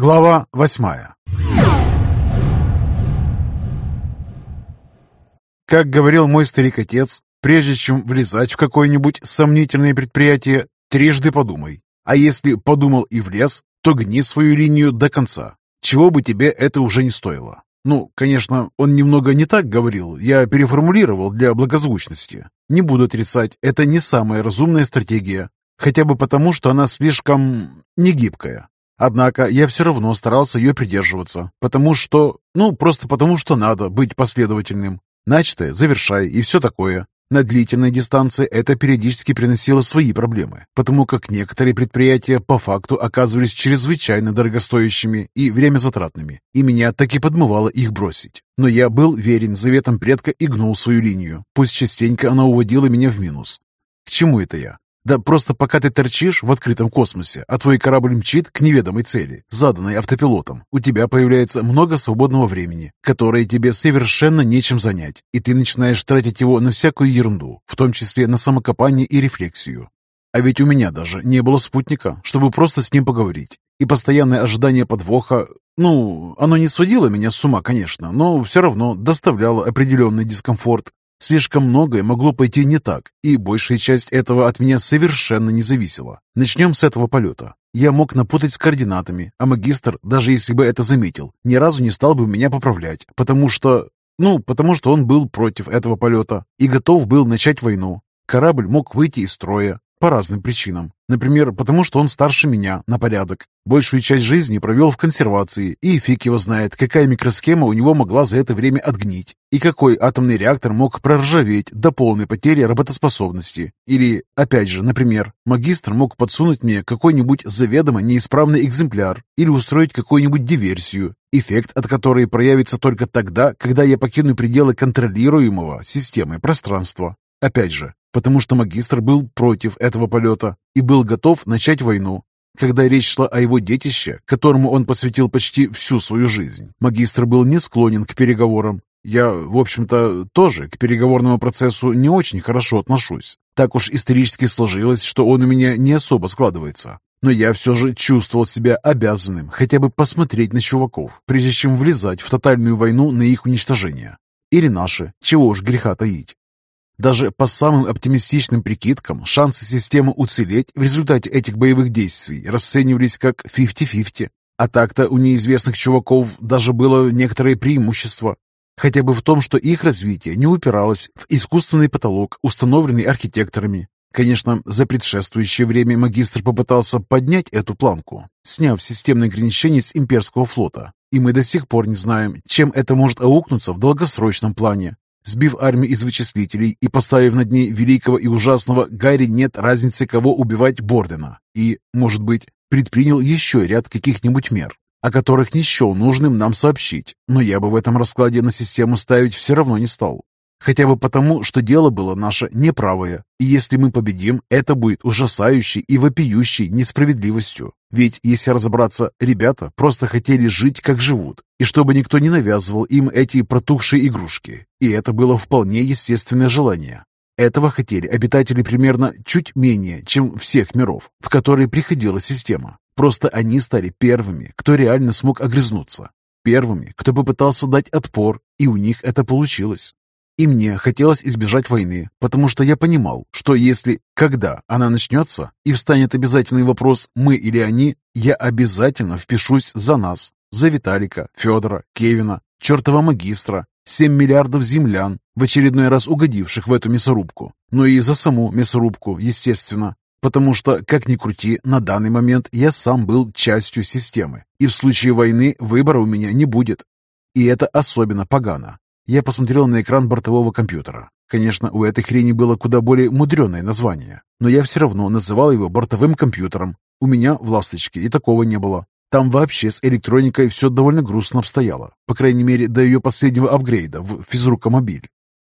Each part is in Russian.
Глава восьмая Как говорил мой старик-отец, прежде чем влезать в какое-нибудь сомнительное предприятие, трижды подумай. А если подумал и влез, то гни свою линию до конца. Чего бы тебе это уже не стоило. Ну, конечно, он немного не так говорил, я переформулировал для благозвучности. Не буду отрицать, это не самая разумная стратегия, хотя бы потому, что она слишком негибкая. Однако я все равно старался ее придерживаться, потому что, ну, просто потому что надо быть последовательным. Начатое завершай и все такое. На длительной дистанции это периодически приносило свои проблемы, потому как некоторые предприятия по факту оказывались чрезвычайно дорогостоящими и времязатратными, и меня так и подмывало их бросить. Но я был верен заветам предка и гнул свою линию, пусть частенько она уводила меня в минус. К чему это я? Да просто пока ты торчишь в открытом космосе, а твой корабль мчит к неведомой цели, заданной автопилотом, у тебя появляется много свободного времени, которое тебе совершенно нечем занять, и ты начинаешь тратить его на всякую ерунду, в том числе на самокопание и рефлексию. А ведь у меня даже не было спутника, чтобы просто с ним поговорить. И постоянное ожидание подвоха, ну, оно не сводило меня с ума, конечно, но все равно доставляло определенный дискомфорт. Слишком многое могло пойти не так, и большая часть этого от меня совершенно не зависела. Начнем с этого полета. Я мог напутать с координатами, а магистр, даже если бы это заметил, ни разу не стал бы меня поправлять, потому что... Ну, потому что он был против этого полета и готов был начать войну. Корабль мог выйти из строя, по разным причинам. Например, потому что он старше меня на порядок. Большую часть жизни провел в консервации, и фиг его знает, какая микросхема у него могла за это время отгнить, и какой атомный реактор мог проржаветь до полной потери работоспособности. Или, опять же, например, магистр мог подсунуть мне какой-нибудь заведомо неисправный экземпляр или устроить какую-нибудь диверсию, эффект от которой проявится только тогда, когда я покину пределы контролируемого системой пространства. Опять же, потому что магистр был против этого полета и был готов начать войну. Когда речь шла о его детище, которому он посвятил почти всю свою жизнь, магистр был не склонен к переговорам. Я, в общем-то, тоже к переговорному процессу не очень хорошо отношусь. Так уж исторически сложилось, что он у меня не особо складывается. Но я все же чувствовал себя обязанным хотя бы посмотреть на чуваков, прежде чем влезать в тотальную войну на их уничтожение. Или наши, чего уж греха таить. Даже по самым оптимистичным прикидкам, шансы системы уцелеть в результате этих боевых действий расценивались как 50-50. А так-то у неизвестных чуваков даже было некоторое преимущество. Хотя бы в том, что их развитие не упиралось в искусственный потолок, установленный архитекторами. Конечно, за предшествующее время магистр попытался поднять эту планку, сняв системные ограничения с имперского флота. И мы до сих пор не знаем, чем это может аукнуться в долгосрочном плане. Сбив армию из вычислителей и поставив над ней великого и ужасного, Гарри нет разницы, кого убивать Бордена. И, может быть, предпринял еще ряд каких-нибудь мер, о которых не счел нужным нам сообщить, но я бы в этом раскладе на систему ставить все равно не стал. Хотя бы потому, что дело было наше неправое, и если мы победим, это будет ужасающей и вопиющей несправедливостью. Ведь, если разобраться, ребята просто хотели жить, как живут, и чтобы никто не навязывал им эти протухшие игрушки. И это было вполне естественное желание. Этого хотели обитатели примерно чуть менее, чем всех миров, в которые приходила система. Просто они стали первыми, кто реально смог огрызнуться. Первыми, кто попытался дать отпор, и у них это получилось. И мне хотелось избежать войны, потому что я понимал, что если, когда она начнется, и встанет обязательный вопрос «мы или они», я обязательно впишусь за нас, за Виталика, Федора, Кевина, чертова магистра, 7 миллиардов землян, в очередной раз угодивших в эту мясорубку. Но и за саму мясорубку, естественно. Потому что, как ни крути, на данный момент я сам был частью системы. И в случае войны выбора у меня не будет. И это особенно погано. Я посмотрел на экран бортового компьютера. Конечно, у этой хрени было куда более мудреное название, но я все равно называл его бортовым компьютером. У меня в «Ласточке» и такого не было. Там вообще с электроникой все довольно грустно обстояло, по крайней мере, до ее последнего апгрейда в физрукомобиль.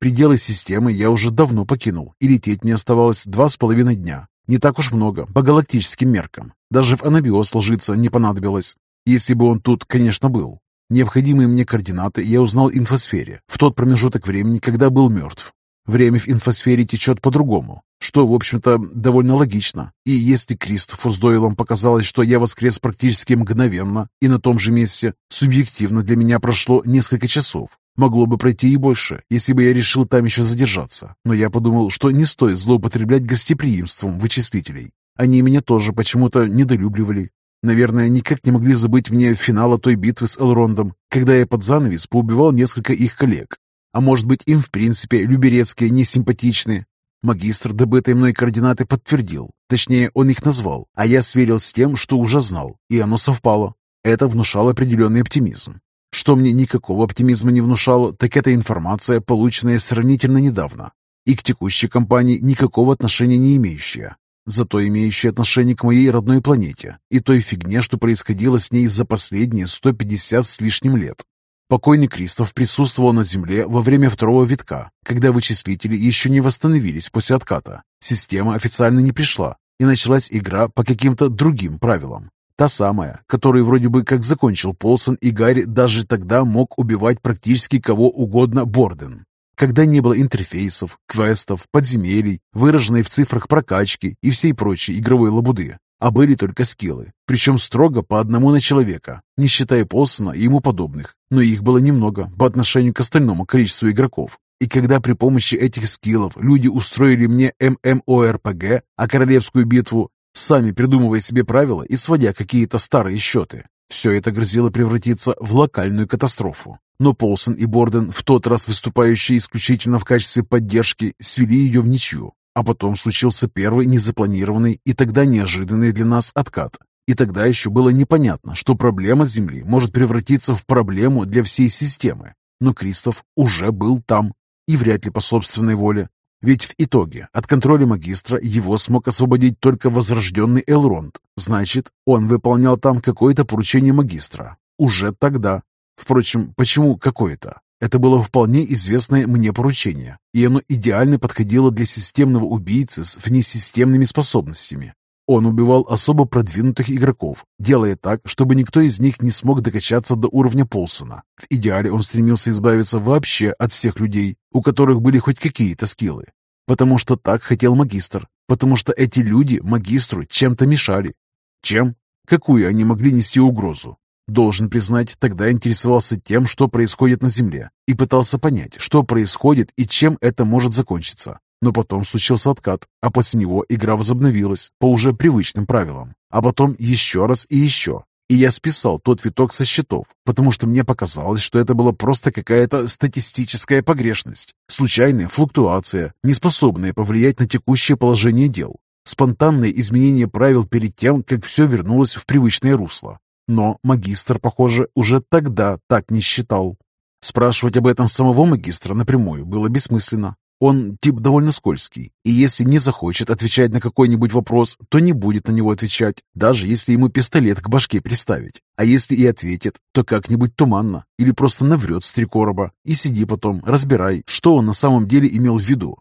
Пределы системы я уже давно покинул, и лететь мне оставалось два с половиной дня. Не так уж много, по галактическим меркам. Даже в анабиоз ложиться не понадобилось, если бы он тут, конечно, был. Необходимые мне координаты я узнал в инфосфере в тот промежуток времени, когда был мертв. Время в инфосфере течет по-другому, что, в общем-то, довольно логично. И если Кристофу с Дойлом показалось, что я воскрес практически мгновенно и на том же месте, субъективно для меня прошло несколько часов. Могло бы пройти и больше, если бы я решил там еще задержаться. Но я подумал, что не стоит злоупотреблять гостеприимством вычислителей. Они меня тоже почему-то недолюбливали. Наверное, никак не могли забыть мне финала той битвы с Элрондом, когда я под занавес поубивал несколько их коллег. А может быть, им в принципе люберецкие не симпатичны. Магистр добытые мной координаты подтвердил. Точнее, он их назвал, а я сверил с тем, что уже знал, и оно совпало. Это внушало определенный оптимизм. Что мне никакого оптимизма не внушало, так это информация, полученная сравнительно недавно, и к текущей кампании никакого отношения не имеющая, зато имеющая отношение к моей родной планете и той фигне, что происходило с ней за последние 150 с лишним лет. Покойный Кристоф присутствовал на Земле во время второго витка, когда вычислители еще не восстановились после отката. Система официально не пришла, и началась игра по каким-то другим правилам. Та самая, которую вроде бы как закончил Полсон, и Гарри даже тогда мог убивать практически кого угодно Борден. Когда не было интерфейсов, квестов, подземелий, выраженной в цифрах прокачки и всей прочей игровой лабуды, а были только скиллы, причем строго по одному на человека, не считая Полсона и ему подобных, но их было немного по отношению к остальному количеству игроков. И когда при помощи этих скиллов люди устроили мне ММОРПГ, а королевскую битву, сами придумывая себе правила и сводя какие-то старые счеты, все это грозило превратиться в локальную катастрофу. Но Полсон и Борден, в тот раз выступающие исключительно в качестве поддержки, свели ее в ничью, а потом случился первый незапланированный и тогда неожиданный для нас откат. И тогда еще было непонятно, что проблема Земли может превратиться в проблему для всей системы. Но Кристоф уже был там, и вряд ли по собственной воле. Ведь в итоге от контроля магистра его смог освободить только возрожденный Элронд. Значит, он выполнял там какое-то поручение магистра. Уже тогда. Впрочем, почему какое-то? Это было вполне известное мне поручение, и оно идеально подходило для системного убийцы с внесистемными способностями. Он убивал особо продвинутых игроков, делая так, чтобы никто из них не смог докачаться до уровня Полсона. В идеале он стремился избавиться вообще от всех людей, у которых были хоть какие-то скиллы. Потому что так хотел магистр, потому что эти люди магистру чем-то мешали. Чем? Какую они могли нести угрозу? Должен признать, тогда интересовался тем, что происходит на Земле, и пытался понять, что происходит и чем это может закончиться. Но потом случился откат, а после него игра возобновилась по уже привычным правилам. А потом еще раз и еще. И я списал тот виток со счетов, потому что мне показалось, что это была просто какая-то статистическая погрешность, случайная флуктуация, не способная повлиять на текущее положение дел. Спонтанное изменение правил перед тем, как все вернулось в привычное русло. Но магистр, похоже, уже тогда так не считал. Спрашивать об этом самого магистра напрямую было бессмысленно. Он тип довольно скользкий, и если не захочет отвечать на какой-нибудь вопрос, то не будет на него отвечать, даже если ему пистолет к башке приставить. А если и ответит, то как-нибудь туманно, или просто наврет с три короба, и сиди потом, разбирай, что он на самом деле имел в виду.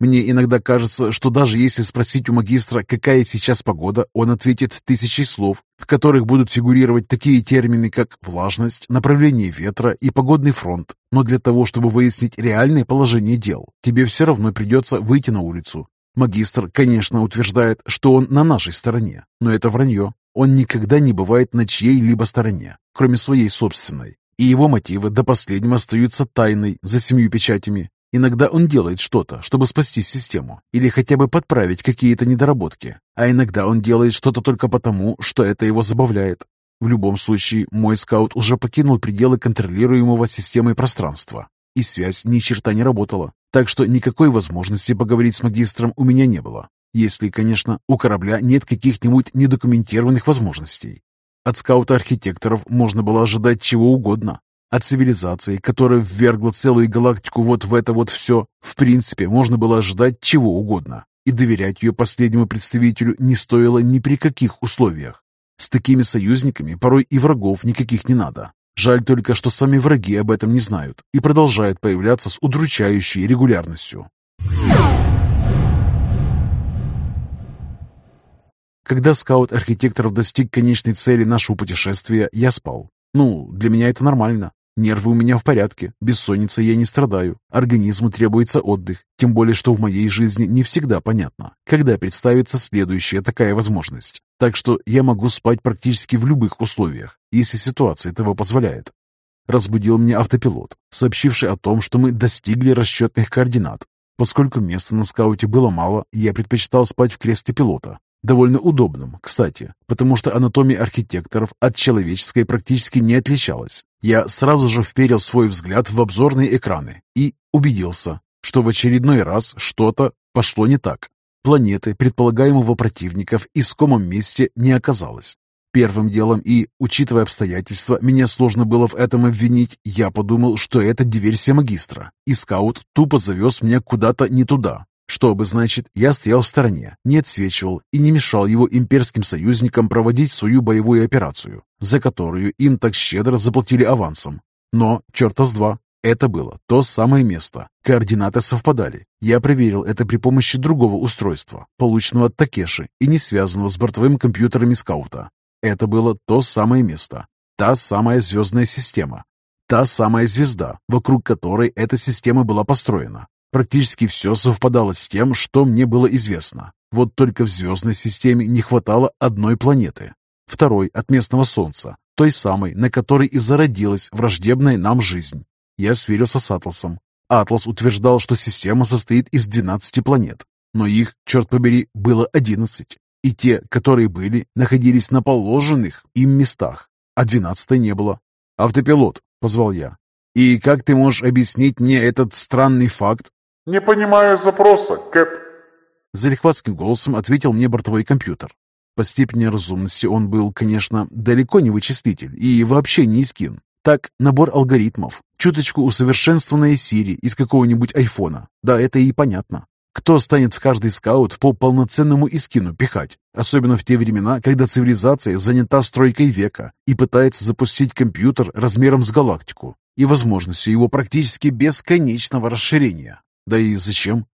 Мне иногда кажется, что даже если спросить у магистра, какая сейчас погода, он ответит тысячей слов, в которых будут фигурировать такие термины, как влажность, направление ветра и погодный фронт. Но для того, чтобы выяснить реальное положение дел, тебе все равно придется выйти на улицу. Магистр, конечно, утверждает, что он на нашей стороне, но это вранье. Он никогда не бывает на чьей-либо стороне, кроме своей собственной. И его мотивы до последнего остаются тайной за семью печатями. Иногда он делает что-то, чтобы спасти систему или хотя бы подправить какие-то недоработки, а иногда он делает что-то только потому, что это его забавляет. В любом случае, мой скаут уже покинул пределы контролируемого системой пространства, и связь ни черта не работала, так что никакой возможности поговорить с магистром у меня не было, если, конечно, у корабля нет каких-нибудь недокументированных возможностей. От скаута-архитекторов можно было ожидать чего угодно, от цивилизации, которая ввергла целую галактику вот в это вот все, в принципе, можно было ожидать чего угодно. И доверять ее последнему представителю не стоило ни при каких условиях. С такими союзниками порой и врагов никаких не надо. Жаль только, что сами враги об этом не знают и продолжают появляться с удручающей регулярностью. Когда скаут архитекторов достиг конечной цели нашего путешествия, я спал. Ну, для меня это нормально. Нервы у меня в порядке, бессонницей я не страдаю, организму требуется отдых, тем более, что в моей жизни не всегда понятно, когда представится следующая такая возможность. Так что я могу спать практически в любых условиях, если ситуация этого позволяет. Разбудил меня автопилот, сообщивший о том, что мы достигли расчетных координат. Поскольку места на скауте было мало, я предпочитал спать в кресле пилота, Довольно удобным, кстати, потому что анатомия архитекторов от человеческой практически не отличалась. Я сразу же вперил свой взгляд в обзорные экраны и убедился, что в очередной раз что-то пошло не так. Планеты предполагаемого противника в искомом месте не оказалось. Первым делом и, учитывая обстоятельства, меня сложно было в этом обвинить, я подумал, что это диверсия магистра, и скаут тупо завез меня куда-то не туда, что бы значит, я стоял в стороне, не отсвечивал и не мешал его имперским союзникам проводить свою боевую операцию, за которую им так щедро заплатили авансом. Но, черта с два, это было то самое место. Координаты совпадали. Я проверил это при помощи другого устройства, полученного от Такеши и не связанного с бортовыми компьютерами скаута. Это было то самое место, та самая звездная система, та самая звезда, вокруг которой эта система была построена. Практически все совпадало с тем, что мне было известно. Вот только в звездной системе не хватало одной планеты. Второй от местного Солнца, той самой, на которой и зародилась враждебная нам жизнь. Я сверился с Атласом. Атлас утверждал, что система состоит из 12 планет, но их, черт побери, было 11. И те, которые были, находились на положенных им местах, а 12 не было. «Автопилот», — позвал я. «И как ты можешь объяснить мне этот странный факт?» «Не понимаю запроса, Кэп». Залихватским голосом ответил мне бортовой компьютер. По степени разумности он был, конечно, далеко не вычислитель и вообще не искин. Так, набор алгоритмов, чуточку усовершенствованная Siri из какого-нибудь айфона. Да, это и понятно. Кто станет в каждый скаут по полноценному искину пихать? Особенно в те времена, когда цивилизация занята стройкой века и пытается запустить компьютер размером с галактику и возможностью его практически бесконечного расширения. Да и зачем?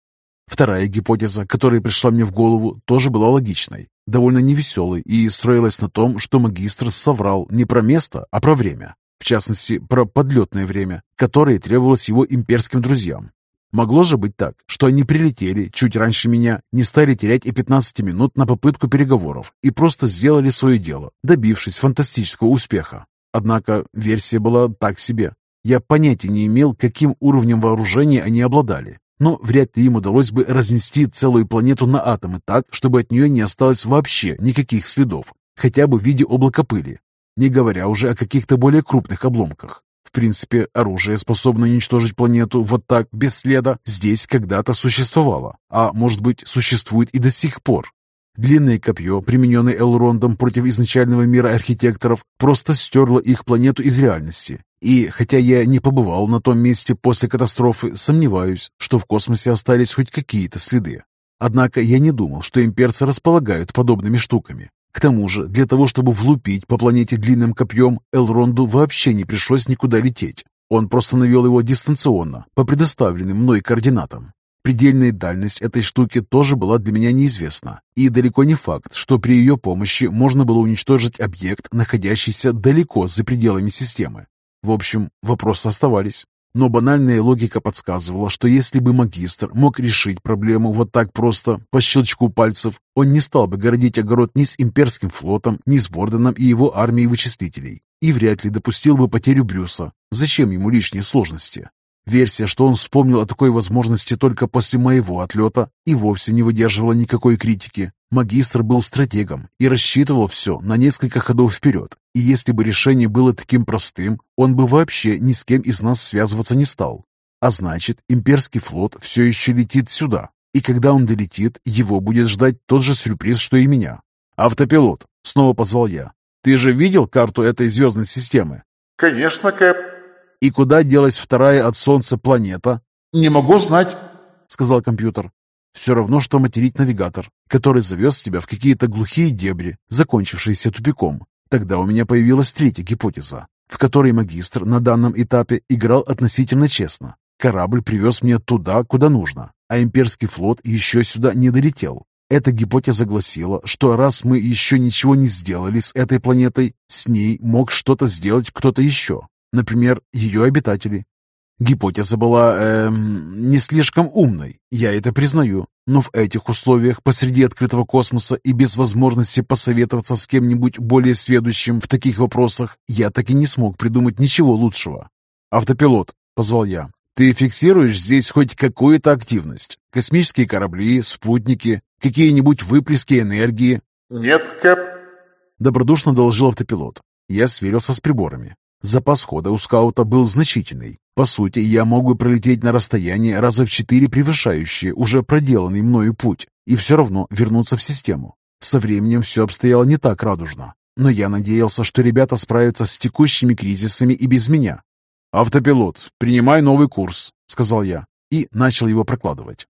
Вторая гипотеза, которая пришла мне в голову, тоже была логичной, довольно невеселой и строилась на том, что магистр соврал не про место, а про время. В частности, про подлетное время, которое требовалось его имперским друзьям. Могло же быть так, что они прилетели чуть раньше меня, не стали терять и 15 минут на попытку переговоров и просто сделали свое дело, добившись фантастического успеха. Однако версия была так себе. Я понятия не имел, каким уровнем вооружения они обладали, но вряд ли им удалось бы разнести целую планету на атомы так, чтобы от нее не осталось вообще никаких следов, хотя бы в виде облака пыли, не говоря уже о каких-то более крупных обломках. В принципе, оружие, способное уничтожить планету вот так, без следа, здесь когда-то существовало, а может быть, существует и до сих пор. Длинное копье, примененное Элрондом против изначального мира архитекторов, просто стерло их планету из реальности, и хотя я не побывал на том месте после катастрофы, сомневаюсь, что в космосе остались хоть какие-то следы. Однако я не думал, что имперцы располагают подобными штуками. К тому же, для того, чтобы влупить по планете длинным копьем, Элронду вообще не пришлось никуда лететь. Он просто навел его дистанционно, по предоставленным мной координатам. Предельная дальность этой штуки тоже была для меня неизвестна, и далеко не факт, что при ее помощи можно было уничтожить объект, находящийся далеко за пределами системы. В общем, вопросы оставались. Но банальная логика подсказывала, что если бы магистр мог решить проблему вот так просто, по щелчку пальцев, он не стал бы городить огород ни с имперским флотом, ни с Борденом и его армией вычислителей, и вряд ли допустил бы потерю Брюса. Зачем ему лишние сложности? Версия, что он вспомнил о такой возможности только после моего отлета, и вовсе не выдерживала никакой критики. Магистр был стратегом и рассчитывал все на несколько ходов вперед. И если бы решение было таким простым, он бы вообще ни с кем из нас связываться не стал. А значит, имперский флот все еще летит сюда. И когда он долетит, его будет ждать тот же сюрприз, что и меня. «Автопилот!» — снова позвал я. «Ты же видел карту этой звездной системы?» «Конечно, Кэп», и куда делась вторая от Солнца планета? Не могу знать, сказал компьютер. Все равно, что материть навигатор, который завез тебя в какие-то глухие дебри, закончившиеся тупиком. Тогда у меня появилась третья гипотеза, в которой магистр на данном этапе играл относительно честно. Корабль привез меня туда, куда нужно, а имперский флот еще сюда не долетел. Эта гипотеза гласила, что раз мы еще ничего не сделали с этой планетой, с ней мог что-то сделать кто-то еще. Например, ее обитатели. Гипотеза была эм, не слишком умной, я это признаю, но в этих условиях посреди открытого космоса и без возможности посоветоваться с кем-нибудь более сведущим в таких вопросах, я так и не смог придумать ничего лучшего. «Автопилот», — позвал я, — «ты фиксируешь здесь хоть какую-то активность? Космические корабли, спутники, какие-нибудь выплески энергии?» «Нет, Кэп». Добродушно доложил автопилот. Я сверился с приборами. Запас хода у скаута был значительный. По сути, я мог бы пролететь на расстояние раза в четыре превышающее уже проделанный мною путь и все равно вернуться в систему. Со временем все обстояло не так радужно, но я надеялся, что ребята справятся с текущими кризисами и без меня. «Автопилот, принимай новый курс», — сказал я и начал его прокладывать.